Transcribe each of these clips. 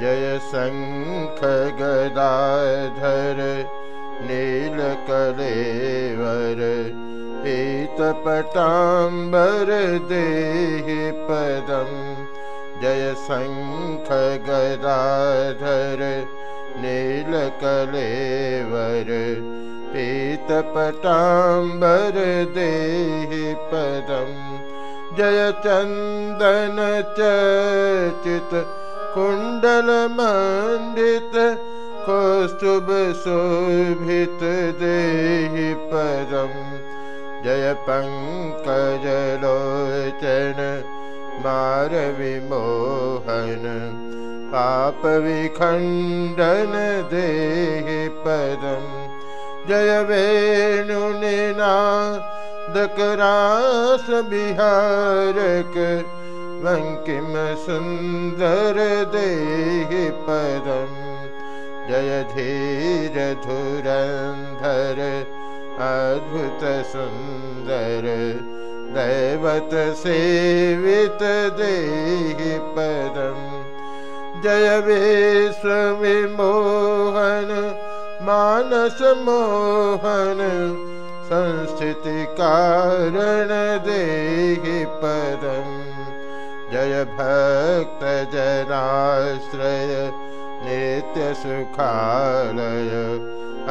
जय शङ्ख गदाधर नीलकलेवर पीतपटाम्बर देहि पदम् जय शङ्ख गदाधर नीलकलेवर पीतपटाम्बर देहि पदम् जय चन्दन चचित कुण्डलमण्डित कौस्तुभ शोभित देहि पदम् जय पङ्कजलोचन मारविमोहन पापविखण्डन देहि पदम् जय वेणुनिना दकरास बिहारक वङ्किम सुन्दर देहि पदम् जय धीर धुरन्धर अद्भुत सुन्दर दैवत सेवित देहि पदम् जय विश्वविमोहन मानसमोहन संस्थितिकारण देहि पदम् जय भक्तजनाश्रय नित्यसुखालय।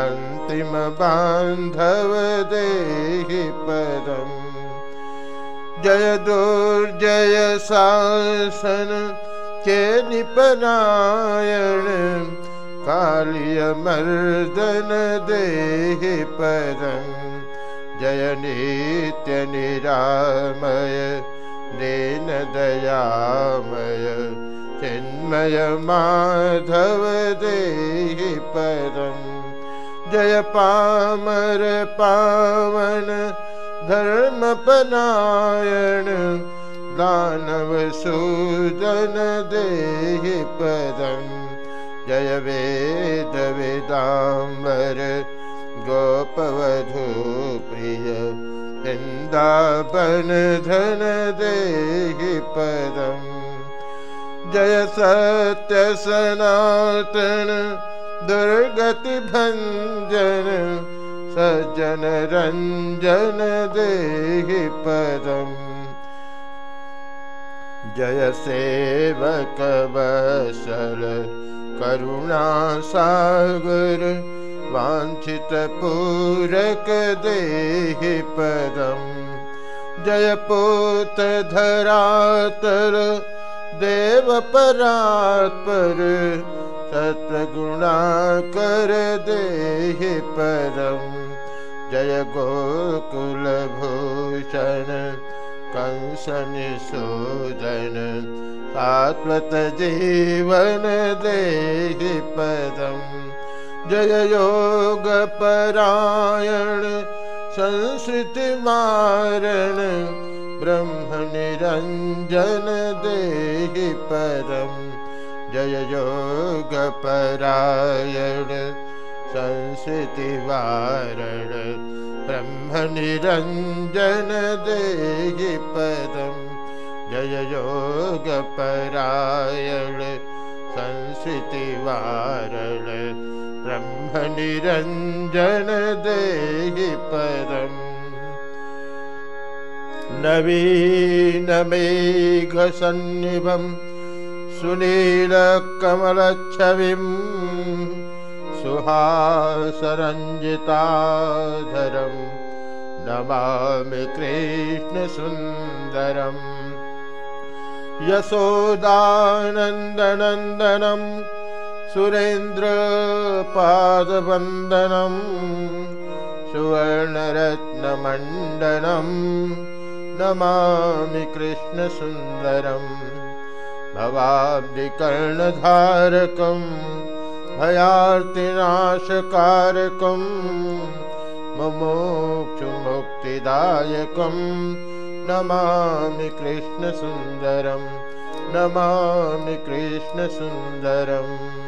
अन्तिमबान्धव देहि पदम् जय दुर्जय शासन के निपनायण। कालियमर्दन देहि पदम् जय नित्य निरामय दीन दयामय। चिन्मय माधव देहि पदम् जय पामर पावन धर्मपनायण दानवसूदन देहि पदम् जय वेद वेदाम्बर गोपवधूप्रिय वृन्दावन धन देहि पदम् जय सत्य सनातन दुर्गतिभञ्जन सज्जन रञ्जन देहि पदम् जय सेवकवसल करुणासागर वाञ्छितपूरक देहि पदम्। जयपोत धरातर देवपरात्पर सत्त्वगुणाकर देहि पदम्। जय गोकुलभूषण कंसनिषोदन सात्वत जीवन देहि पदम्। जय योगपरायण संस्कृतिमारण ब्रह्मनिरञ्जन देहि पदम् जय योगपरायण संस्कृतिवारण ब्रह्मनिरञ्जन देहि पदम् जय योगपरायण संस्कृतिवारण ब्रह्मनिरञ्जन देहि पदम् नवीनमेघसन्निभं सुनीलकमलच्छविम् सुहासरञ्जिताधरं नमामि कृष्णसुन्दरम्। यशोदानन्दनन्दनं सुरेन्द्रपादवन्दनं सुवर्णरत्नमण्डनं नमामि कृष्णसुन्दरम् भवाब्धिकर्णधारकं भयार्तिनाशकारकं मुमुक्षुमुक्तिदायकं नमामि कृष्णसुन्दरं नमामि कृष्णसुन्दरम्